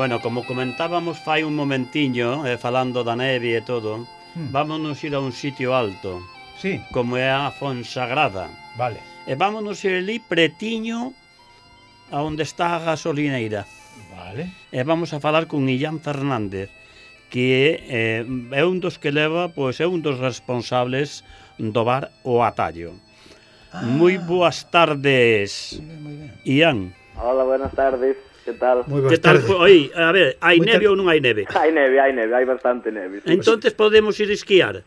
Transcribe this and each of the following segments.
Bueno, como comentábamos fai un momentiño, eh, falando da neve e todo, hmm. vámonos ir a un sitio alto, sí. como é a Fonsagrada. Vale. E vámonos ir ali pretiño a onde está a gasolineira. Vale. E vamos a falar con Illán Fernández, que eh, é un dos que leva, pois é un dos responsables do bar O Atallo. Ah. Moi boas tardes, moi ben, moi ben. Ian. Hola, buenas tardes que tal? Que tal Oi, a ver, hai Muy neve ou non hai neve? Hai neve, hai neve, hai bastante neve. Sí. Entonces podemos ir esquiar.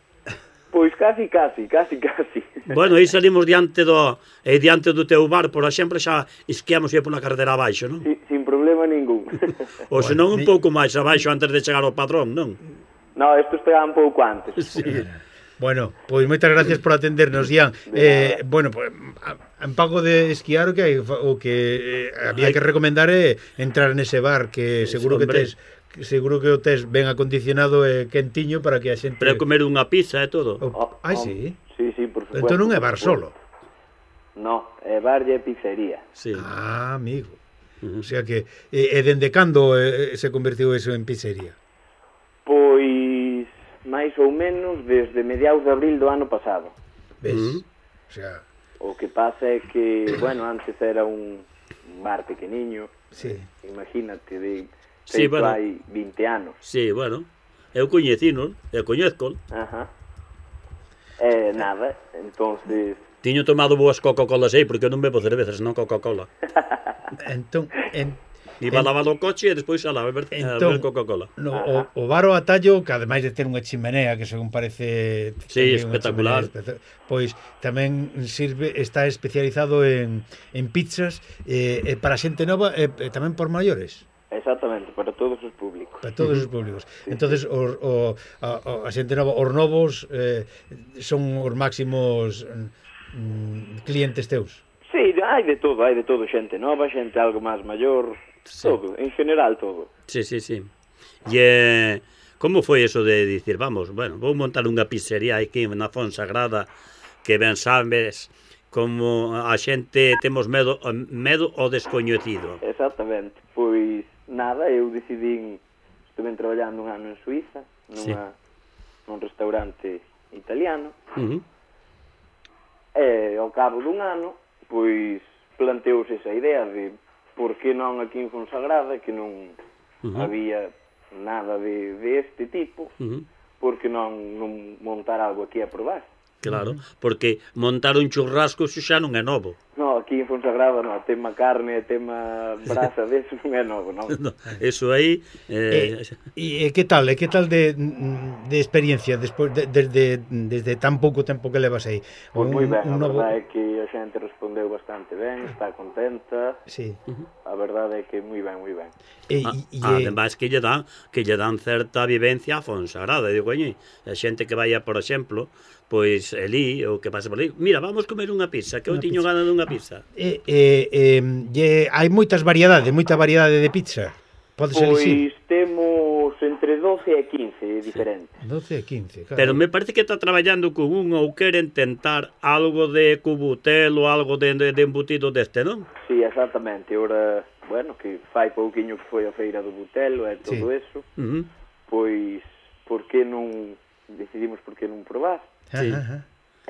Pois casi, casi, casi, casi. Bueno, aí salimos diante do eh, diante do teu bar, por exemplo, xa esquiamos aí pola carretera abaixo, non? Si- sin problema ningún. Ou bueno, senón un pouco máis abaixo antes de chegar ao padrón, non? No, isto está un pouco antes. Sí. Bueno, pois moitas gracias por atendernos, Ian. Eh, bueno, pues, en pago de esquiar o que hai, o que eh, había que recomendar é eh, entrar nese bar que seguro que tes seguro que o tes ben acondicionado e eh, quentiño para que a xente Para comer unha pizza e todo. Oh, ah, sí. Sí, sí, por supuesto. Entón non é bar solo. No, é bar e pizzería. Sí. Ah, amigo. O sea que e, e dende cando eh, se convertiu eso en pizzería? Pois máis ou menos desde mediados de abril do ano pasado. Ves? Mm. O, sea... o que pasa é que, bueno, antes era un bar pequeniño. Sí. Imagínate, de sí, bueno. hai 20 anos. Sí, bueno. Eu coñecino, eu coñezco. Ajá. Eh, nada, entonces Tiño tomado boas Coca-Colas aí porque eu non bebo cervezas, non Coca-Cola. entón, entón Iba en, lavar o coche e despois a lavar, a entón, Coca-Cola. No, o, o bar o atallo, que ademais de ter unha chimenea, que según parece... Sí, espectacular. Chimenea, pois tamén sirve, está especializado en, en pizzas eh, eh, para xente nova e eh, tamén por maiores. Exactamente, para todos os públicos. Para todos os públicos. Sí. Entonces os, o, a, a xente nova, os novos eh, son os máximos mm, clientes teus hai de todo, hai de todo, xente nova, xente algo máis maior, sí. todo, en general todo. Sí, sí, sí. E eh, como foi eso de dicir, vamos, bueno, vou montar unha pizzería aquí na Fonsagrada que ben sabes como a xente temos medo medo ao descoñecido. Exactamente. Pois nada, eu decidín estuve traballando un ano en Suiza, nunha sí. nun restaurante italiano. Uh -huh. E ao cabo dun ano pois planteouse esa idea de por que non aquí en Fonsagrada, que non uh -huh. había nada de, de este tipo, uh -huh. por que non, non montar algo aquí a probar. Claro, porque montar un churrasco xa non é novo aquí en Fonsagrada no, tema carne, tema brasa, deso non é novo, non? No, eso aí... Eh... eh e, e eh, que tal, eh, e que tal de, de experiencia despois de, desde, desde tan pouco tempo que levas aí? Pois moi ben, un novo... verdade é que a xente respondeu bastante ben, está contenta, sí. a verdade é que moi ben, moi ben. E, ah, e, Ademais que lle dan que lle dan certa vivencia a Fonsagrada, digo, oye, a xente que vaya, por exemplo, pois elí ou que pase por ali, mira, vamos comer unha pizza, que eu tiño ganas dunha ah. pizza. Eh, eh, eh, lle, hai moitas variedades, moita variedade de pizza. Podes pois elixir. temos entre 12 e 15 diferentes. 12 e 15, claro. Pero me parece que está traballando con un ou queren tentar algo de cubutel ou algo de, de, de embutido deste, non? Sí, exactamente. Ora, bueno, que fai pouquiño que foi a feira do butelo e todo sí. eso. Uh -huh. Pois, por que non decidimos por que non probar? Sí. E eh,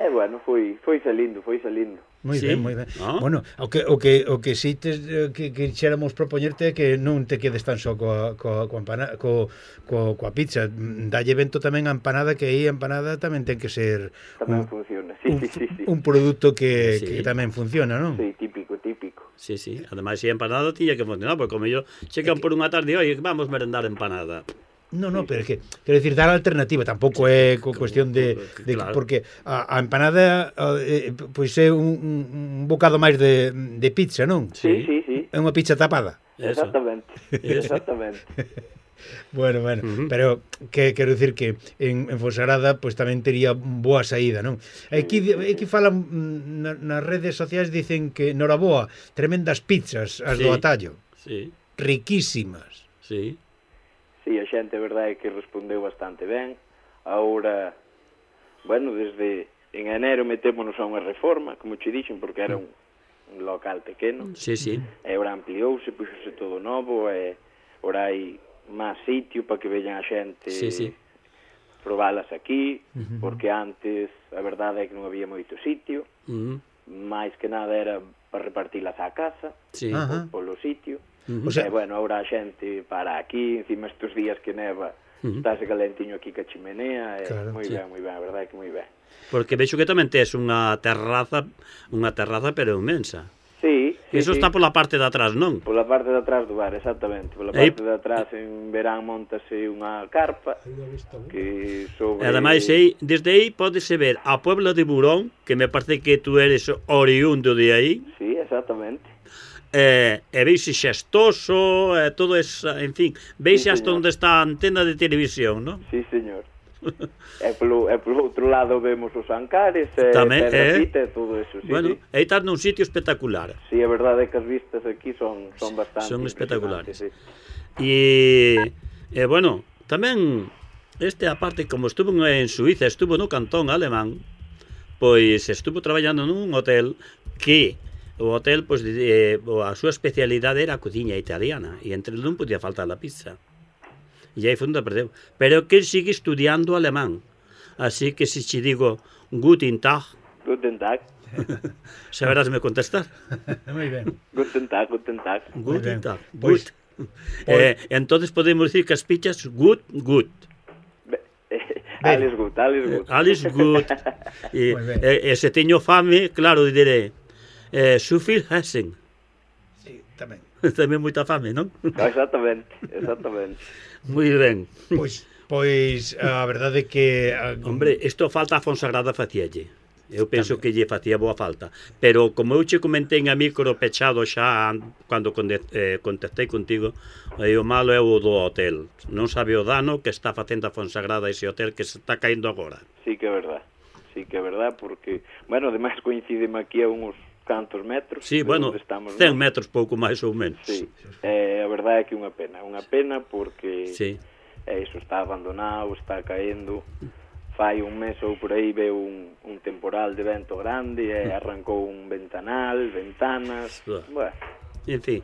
eh, bueno, foi foi salindo, foi salindo. Moi sí. ben, moi ben. Ah. Bueno, o que o que o que si te que quixéramos propoñerte é que non te quedes tan só coa coa coa empanada, co, co, coa pizza, dalle vento tamén a empanada que aí a empanada tamén ten que ser tamén un, funciona. Sí, un, sí, sí, sí. un produto que, sí. que tamén funciona, non? Sí, típico, típico. Sí, sí. Ademais, se si empanada tiña que funcionar, porque como yo checan por unha tarde, oi, vamos merendar empanada." No, no, pero es que, quero decir, dar alternativa tampouco é co cuestión de, de claro. porque a, a empanada a, eh, pois é un, un bocado máis de, de pizza, non? Sí, sí, sí. É unha pizza tapada. Eso. Exactamente. Exactamente. Bueno, bueno, uh -huh. pero que quero dicir que en, en Fonsagrada pois pues, tamén tería boa saída, non? Aquí, aquí falan na, nas redes sociais dicen que noraboa, tremendas pizzas as sí, do Atallo. Sí. Riquísimas. Sí. Si, a xente, a verdade, é que respondeu bastante ben. Ahora, bueno, desde en enero metémonos a unha reforma, como che dixen, porque era un, un local pequeno. Sí, sí. E ora ampliouse, puxose todo novo, e ora hai máis sitio para que veñan a xente sí, sí. probalas aquí, uh -huh. porque antes a verdade é que non había moito sitio, uh -huh. máis que nada era para repartirlas á casa, sí. Uh -huh. polo sitio. -huh. o sea... E, bueno, ahora a xente para aquí, encima estes días que neva, uh -huh. estás calentiño aquí ca chimenea, e claro, moi sí. ben, moi ben, a verdade é que moi ben. Porque vexo que tamén tes unha terraza, unha terraza pero inmensa. Sí, sí, Eso sí. está pola parte de atrás, non? Pola parte de atrás do bar, exactamente. Pola parte e... de atrás en verán montase unha carpa que sobre... E ademais, aí, desde aí podese ver a Puebla de Burón, que me parece que tú eres oriundo de aí. Sí, exactamente eh, e veise xestoso, eh, todo es, en fin, veise sí, hasta onde está a antena de televisión, non? Sí, señor. e, polo, e polo outro lado vemos os ancares, e Tamén, eh, e todo eso, sí, bueno, sí. aí estás nun sitio espectacular. Sí, a verdade é que as vistas aquí son, son bastante Son espectaculares. Sí. E, e, bueno, tamén este aparte, como estuvo en Suiza, estuvo no cantón alemán, pois estuvo traballando nun hotel que o hotel, pois, eh, a súa especialidade era a cociña italiana, e entre non podía faltar a pizza. E aí foi onde perdeu. Pero que sigue estudiando alemán. Así que se si te digo Guten Tag... Guten Tag. Saberásme contestar. Moi ben. Guten Tag, Guten Tag. Guten Tag. Good. Eh, entonces podemos decir que as pichas good, good. Alles good, alles good. Alles good. e, e, e se teño fame, claro, diré eh, Sufil hacen. Sí, tamén. tamén moita fame, non? Ah, exactamente, exactamente. Moi ben. Pois, pois a verdade é que... Ah, Hombre, isto falta a Fonsagrada facialle. Eu penso que lle facía boa falta. Pero como eu che comentei a micro pechado xa cando eh, contestei contigo, aí o malo é o do hotel. Non sabe o dano que está facendo a Fonsagrada ese hotel que se está caindo agora. Sí que é verdad. Sí que é verdad porque, bueno, ademais coincideme aquí a uns cantos metros sí, bueno, estamos 100 metros pouco máis ou menos sí. eh, a verdade é que unha pena unha pena porque sí. eh, iso está abandonado, está caendo fai un mes ou por aí veu un, un temporal de vento grande e eh, mm. arrancou un ventanal ventanas bueno. en fin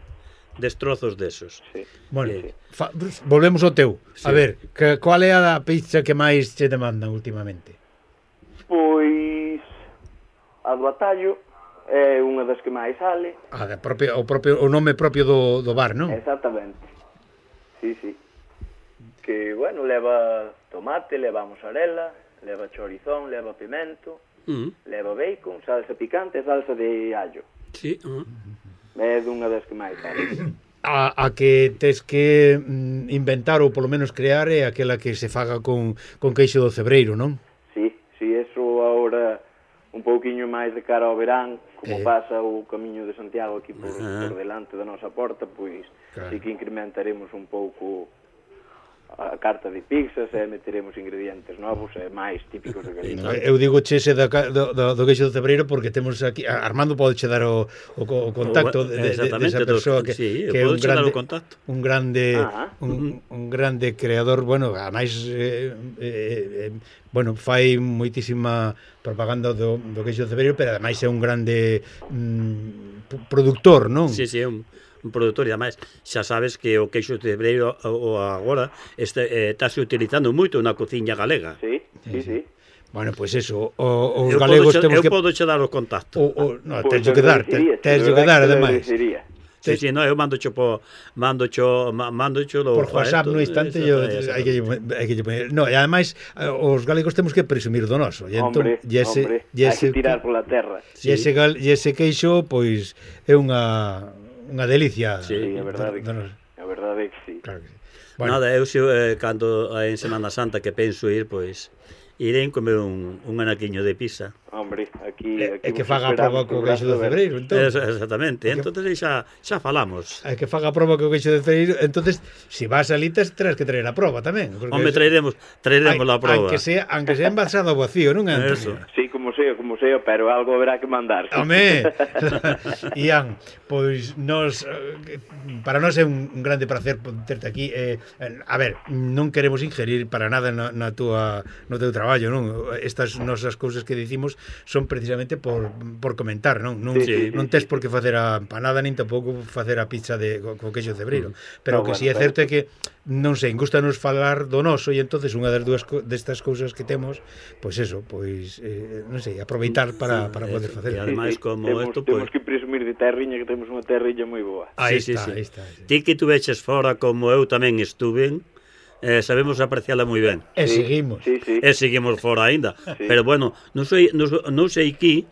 destrozos desos. Sí. Bueno, sí. Fa, volvemos ao teu. Sí. A ver, que, qual é a pizza que máis te demandan últimamente? Pois a do atallo é unha das que máis sale. Ah, da propia, o, propio, o nome propio do, do bar, non? Exactamente. Sí, sí. Que, bueno, leva tomate, leva mozzarella, leva chorizón, leva pimento, mm. leva bacon, salsa picante e salsa de allo. Sí. Uh. É dunha das que máis sale. A, a que tes que mm, inventar ou polo menos crear é aquela que se faga con, con queixo do cebreiro, non? un pouquiño máis de cara ao verán, como eh. pasa o camiño de Santiago aquí por, uh -huh. por delante da nosa porta, pois claro. sí que incrementaremos un pouco a carta de pizzas e meteremos ingredientes novos e máis típicos de Galicia. Eu digo chese da, do, do, do queixo do Cebreiro porque temos aquí Armando pode che dar o, o, o contacto de, de, de, esa persoa que, sí, que é un grande, un grande ah, un, un grande creador, bueno, ademais eh, eh, eh, bueno, fai moitísima propaganda do, do queixo do Cebreiro, pero ademais é un grande mm, productor, non? Sí, sí, é un un produtor e ademais xa sabes que o queixo de Breiro o agora este, eh, estáse utilizando moito na cociña galega. Sí, sí, sí. sí. Bueno, pois pues eso, o, os eu galegos podo, temos eu que... Eu podo che dar o contacto. O, o, no, pues, teño que dar, teño que dar, ademais. Sí, sí, no, eu mando cho po, mando cho, mando cho lo, Por WhatsApp no instante yo hai que hai que poner. No, e ademais eh, os galegos temos que presumir do noso. E entón, e ese, e ese, tirar pola terra. E ese, e ese queixo pois é unha unha delicia. Sí, a verdade. Do, do, a verdade que sí. Claro que sí. Bueno. Nada, eu xo, eh, cando eh, en Semana Santa que penso ir, pois irei comer un, un anaquiño de pizza. Hombre, aquí... Eh, aquí e que faga a prova co queixo de febreiro, entón. Es, exactamente, que, entonces xa, xa falamos. É que faga a prova co queixo de febreiro, entonces, se si vas a Litas, terás que traer a prova tamén. Porque Home, traeremos, traeremos a prova. Aunque sea, aunque sea envasado vacío, non? Eso. Sí, como sea, como sea, pero algo haberá que mandar. Home, Ian, pois nos, eh, para nós é un, un grande placer terte aquí. Eh, a ver, non queremos ingerir para nada na, na túa no teu traballo, non? Estas nosas cousas que dicimos son precisamente por, por comentar, non? Non, sí, non tes por que facer a empanada, nin tampouco facer a pizza de, co, co queixo cebreiro. Mm. Pero no, que bueno, si é certo é que non sei, gustanos falar do noso e entonces unha das dúas destas cousas que temos, pois eso, pois eh, non sei, aproveitar para para poder facer. E ademais como esto isto, pois temos que presumir de terriña que temos unha terriña moi boa. Aí sí, está, sí, sí. aí está. Sí. Ti que tuveches fora como eu tamén estuve, eh, sabemos apreciala moi ben. E seguimos. Sí, sí. E seguimos fora aínda. Sí. Pero bueno, non sei non, non sei aquí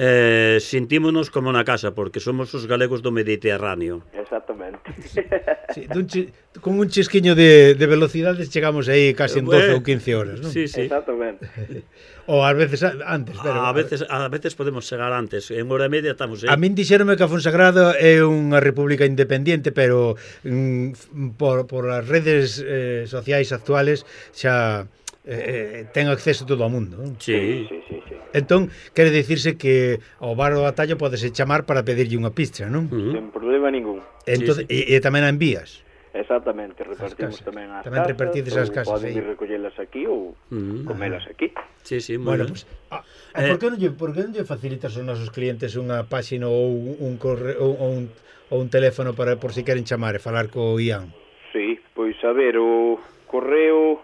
eh, sentímonos como na casa, porque somos os galegos do Mediterráneo. Exactamente. Sí, dun chi, con un chisquiño de, de velocidades chegamos aí casi en 12 eh, ou 15 horas, non? Sí, sí. Exactamente. ou ás veces antes, pero... A veces, a veces podemos chegar antes, en hora e media estamos aí. A min dixeronme que a Fonsagrada é unha república independiente, pero mm, por, por as redes eh, sociais actuales xa eh, eh ten acceso todo o mundo. Non? Sí, sí, sí. sí. Entón, quere dicirse que ao bar do Atallo podese chamar para pedirlle unha pizza, non? Uh -huh. Sen problema ningún. Entón, sí, sí. E, e tamén a envías? Exactamente, repartimos tamén as tamén casas. Tamén repartides as casas, Poden ir recollelas aquí ou uh -huh. comelas aquí. Sí, sí, bueno, bueno pues, ah, ah, eh, por que non lle por que non lle facilitas aos nosos clientes unha páxina ou un corre, ou, ou un ou un teléfono para por si queren chamar e falar co Ian? Sí, pois a ver, o correo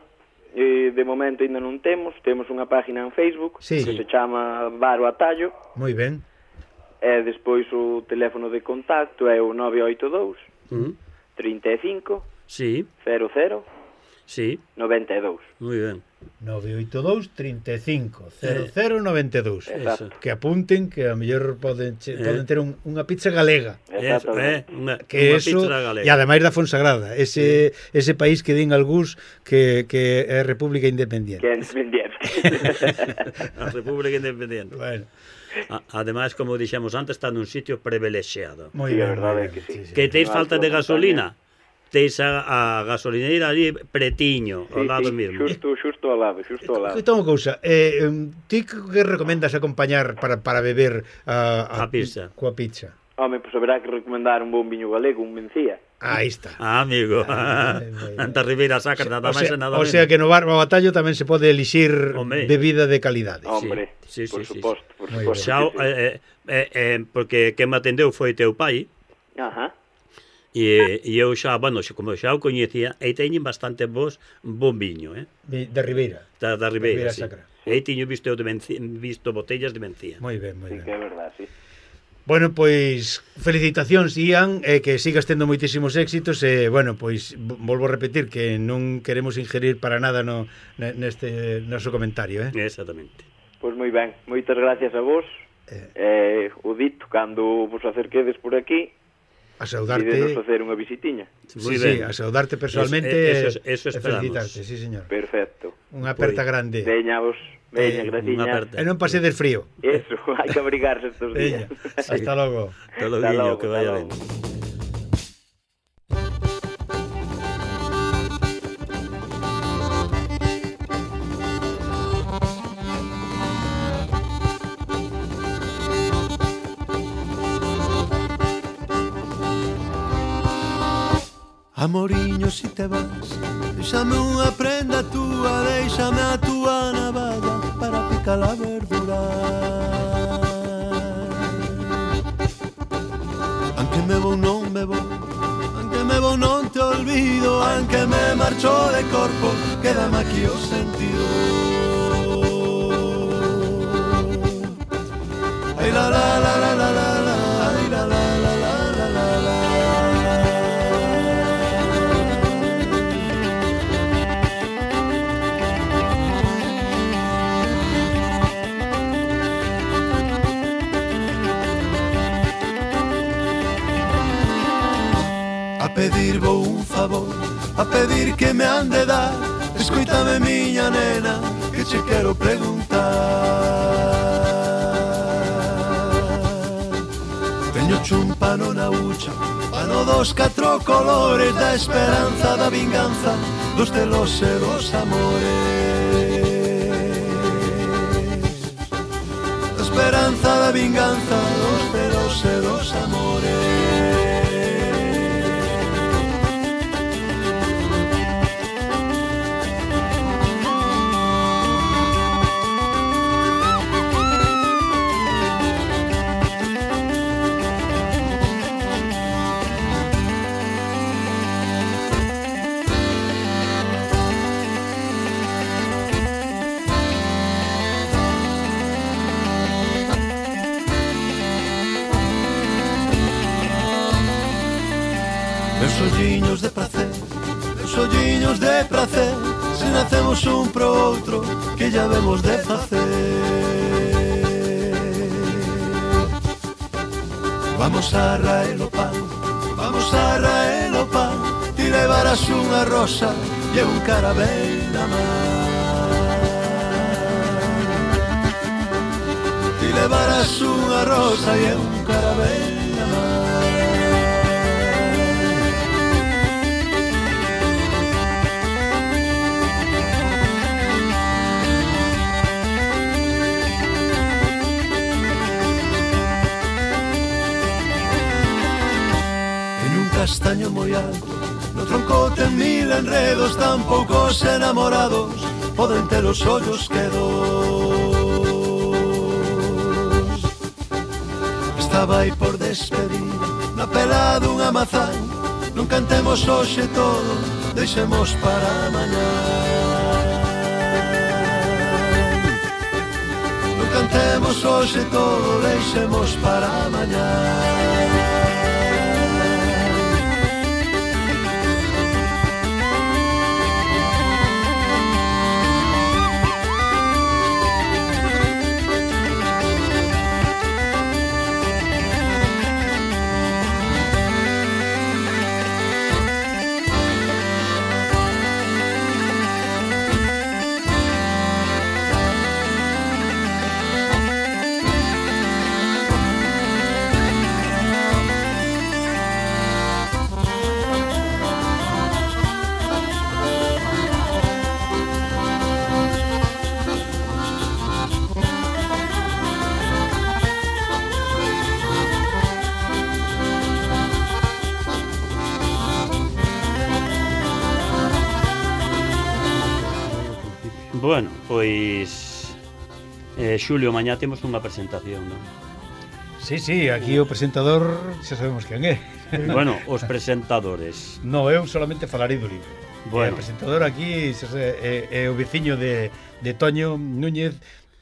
eh, de momento ainda non temos, temos unha página en Facebook sí. que se chama Baro Atallo. Moi ben. E despois o teléfono de contacto é o 982 mm. 35 sí. 00 Sí. 92. Muy ben. 982 35 0092. Exacto. Que apunten que a mellor poden che, eh. poden ter un, unha pizza galega. Exacto. Eh, eh una, que unha eso, pizza galega. E ademais da Fonsagrada, ese sí. ese país que din algús que que é República Independiente. Que independiente. a República Independiente. Bueno. A, ademais, como dixemos antes, está nun sitio privilexiado. Moi sí, ben, verdade que sí. Que teis falta de gasolina tes a, a gasolineira ali pretiño, sí, ao lado sí, mesmo. Xusto, xusto ao lado, xusto ao lado. Então, cousa, eh, ti que recomendas acompañar para, para beber a, a, a pizza? Coa pizza. Home, pois haberá que recomendar un bon viño galego, un mencía. Aí está. Ah, amigo. Ah, Anta Ribeira saca nada máis e nada. O sea que no bar Batallo tamén se pode elixir Home. bebida de calidade. Hombre, sí, sí, por sí, suposto. Sí. Por suposto. Xa, eh, eh, eh, porque quen me atendeu foi teu pai. Ajá. E, e eu xa, bueno, xa, como xa o coñecía, e teñen bastante vos bon viño, eh? De, de Ribeira. Da, da Ribeira, Ribeira sí. Sacra. E tiño visto, de mencía, visto botellas de mencía. Moi ben, moi sí, ben. Que é verdad, sí. Bueno, pois felicitacións Ian, e que sigas tendo moitísimos éxitos e bueno, pois volvo a repetir que non queremos ingerir para nada no neste noso comentario, eh. Exactamente. Pois moi ben, moitas gracias a vos. Eh, eh o dito cando vos acerquedes por aquí a saudarte e facer unha visitiña. Sí, pues, sí, a saudarte personalmente Eso, eso, eso e felicitarte, sí, señor. Perfecto. Unha aperta pues, grande. Veñavos, veña, eh, graciña. E non pase del frío. Eso, hai que abrigarse estos días. Veña, hasta logo. Hasta logo, que vaya ben. te vas Deixame unha prenda túa Deixame a túa navalla Para picar a verdura. Anque me vou non me vou Anque me vou non te olvido. Anque me marcho de corpo Quédame aquí o sentido. Ay la la la a pedir que me han de dar. Escoítame miña nena que che quero preguntar. Teño chumpano na ucha Pano dos catro colores da esperanza, da vinganza Dos telos e dos amores. Da esperanza, da vinganza Dos telos e dos amores. prazer. Os olliños de pracer Se nacemos un pro outro Que ya vemos de facer. Vamos a raer o pan Vamos a raer o pan Ti levarás unha rosa E un carabel na man. Ti levarás unha rosa E un carabel castaño moi alto No tronco ten mil enredos Tan poucos enamorados Poden ter os ollos que dos Estaba aí por despedir Na pela dunha mazán Non cantemos hoxe todo Deixemos para mañá. Non cantemos hoxe todo Deixemos para mañá. pois eh, Xulio, mañá temos unha presentación, non? Sí, sí, aquí o presentador xa sabemos quen é. Bueno, os presentadores. No, eu solamente falarei do libro. Bueno. Eh, o presentador aquí xa, é, é o veciño de, de Toño Núñez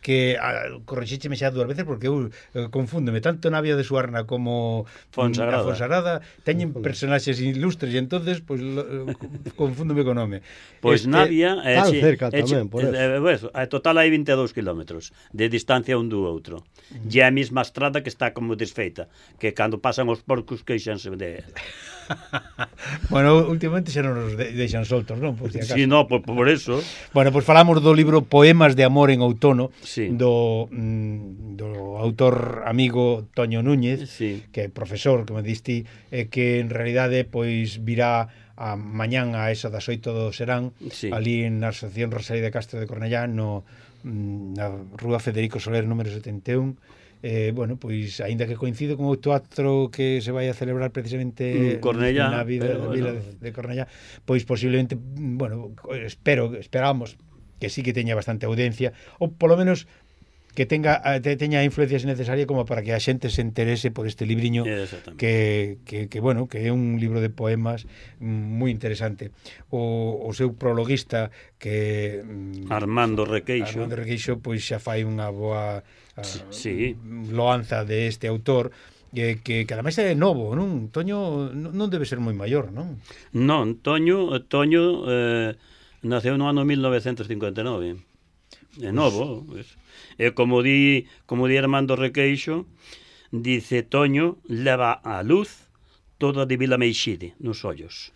que corrixícheme xa dúas veces porque eu eh, confúndome tanto Navia de Suarna como Fonsagrada, a Fonsagrada teñen personaxes ilustres e entonces pois pues, eh, confúndome co nome. Pois pues Navia é eh, cerca eh, tamén, por eso. é, pues, a total hai 22 km de distancia un do outro. Mm. A mesma estrada que está como desfeita, que cando pasan os porcos queixanse de bueno, últimamente xa non nos deixan soltos, non? Por si acaso. Sí, no, por, por eso. Bueno, pois pues falamos do libro Poemas de amor en outono sí. do, mm, do autor amigo Toño Núñez, sí. que é profesor, como diste, e que en realidade pois virá a mañán a esa das oito do Serán sí. ali na Asociación Rosalía de Castro de Cornellá no mm, na Rúa Federico Soler número 71 eh, bueno, pois aínda que coincido con outro acto que se vai a celebrar precisamente mm, En Cornella, na vida, pero, bueno. de, de Cornella, pois posiblemente, mm, bueno, espero, esperamos que sí que teña bastante audiencia ou polo menos que tenga te, teña a influencia necesaria como para que a xente se interese por este libriño que, que, que bueno, que é un libro de poemas mm, moi interesante. O, o seu prologuista que Armando Requeixo Armando Requeixo pois xa fai unha boa Ah, sí. Mm, loanza de este autor eh, que, que, que ademais é novo, non? Toño non debe ser moi maior, non? Non, Toño, Toño eh, naceu no ano 1959. É novo. Pues... E como di, como di Armando Requeixo, dice Toño leva a luz toda de Vila Meixide nos ollos.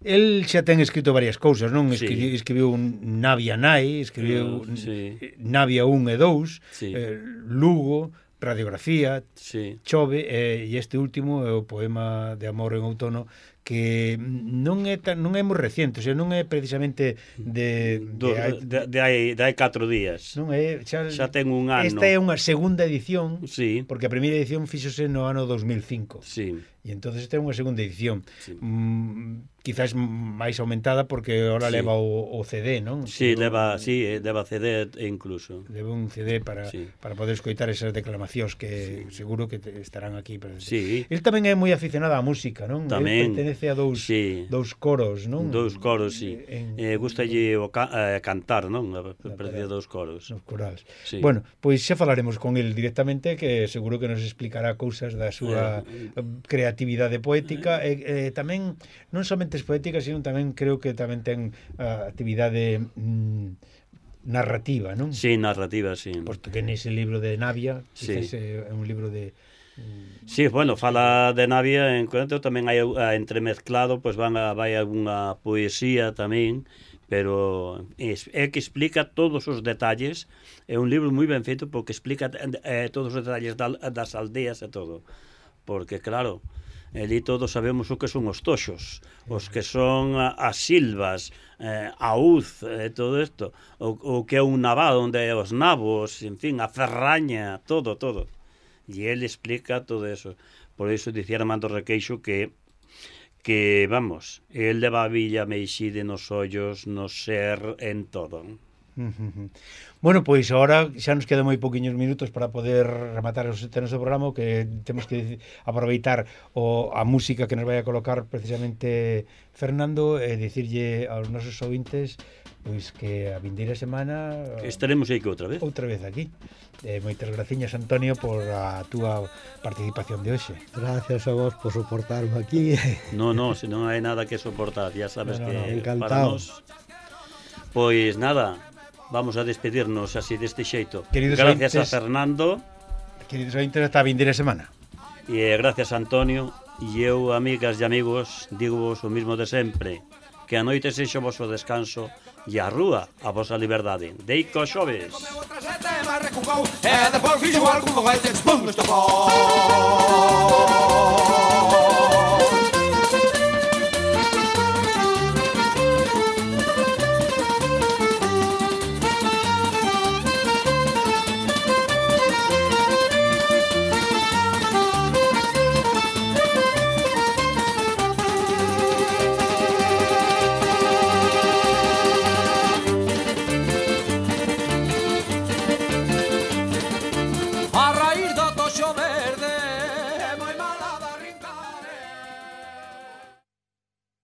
El xa ten escrito varias cousas, non? Escribiu, sí. escribiu Navia Nai, escribiu uh, sí. Navia 1 e 2, sí. eh, Lugo, Radiografía, sí. Chove, eh, e este último é o poema de amor en outono que non é tan, non é moi reciente, sea, non é precisamente de Do, de, de, de, hai, de hai catro días. Non é, xa, xa ten un ano. Esta é unha segunda edición, sí. porque a primeira edición fíxose no ano 2005. Sí. E entonces ten unha segunda edición. Sí. Mm, quizás máis aumentada porque ahora sí. leva o, o CD, non? Sí, Pero, leva, sí, eh, leva CD incluso. Leva un CD para sí. para poder escoitar esas declamacións que sí. seguro que te, estarán aquí presentes. Sí. El tamén é moi aficionado á música, non? Tamén. El pertenece a dous sí. dous coros, non? Dous coros, sí. Eh, en, eh, gustalle o ca, eh, cantar, non? Pertenece a dous coros. Nos corais. Sí. Bueno, pois xa falaremos con el directamente que seguro que nos explicará cousas da súa eh, creación actividade poética e, e tamén non somente es poética, sino tamén creo que tamén ten uh, actividade mm, narrativa, non? Sí, narrativa, sí. Porque nese libro de Navia, sí. Eh, é un libro de mm, Sí, bueno, fala de Navia en concreto, tamén hai entremezclado, pois van a, vai algunha poesía tamén, pero é que explica todos os detalles, é un libro moi ben feito porque explica eh, todos os detalles da, das aldeas e todo porque claro, Eli todos sabemos o que son os toxos, os que son as silvas, eh, a uz, eh, todo isto, o, o que é un naval onde é os nabos, en fin, a ferraña, todo, todo. E ele explica todo eso. Por iso dicía Armando Requeixo que que, vamos, el leva a Villa Meixide nos ollos, no ser, en todo. Bueno, pois agora xa nos queda moi poquinhos minutos para poder rematar os tenos do programa que temos que aproveitar o, a música que nos vai a colocar precisamente Fernando e dicirlle aos nosos ouvintes pois que a vindeira semana estaremos aí que outra vez. Outra vez aquí. Eh, moitas graciñas Antonio por a túa participación de hoxe. Gracias a vos por soportarme aquí. No, no, se non hai nada que soportar ya sabes no, no, que no, encantado. para nos pois nada vamos a despedirnos así deste xeito. Queridos gracias ointes, a Fernando. Queridos ointes, hasta a vindera semana. E eh, gracias Antonio e eu, amigas e amigos, digo vos o mismo de sempre, que a noite sexo o vosso descanso e a rúa a vosa liberdade. Deico xoves. Outra sete, mas recucou, e depois fixo algún foguete, pum, estopou.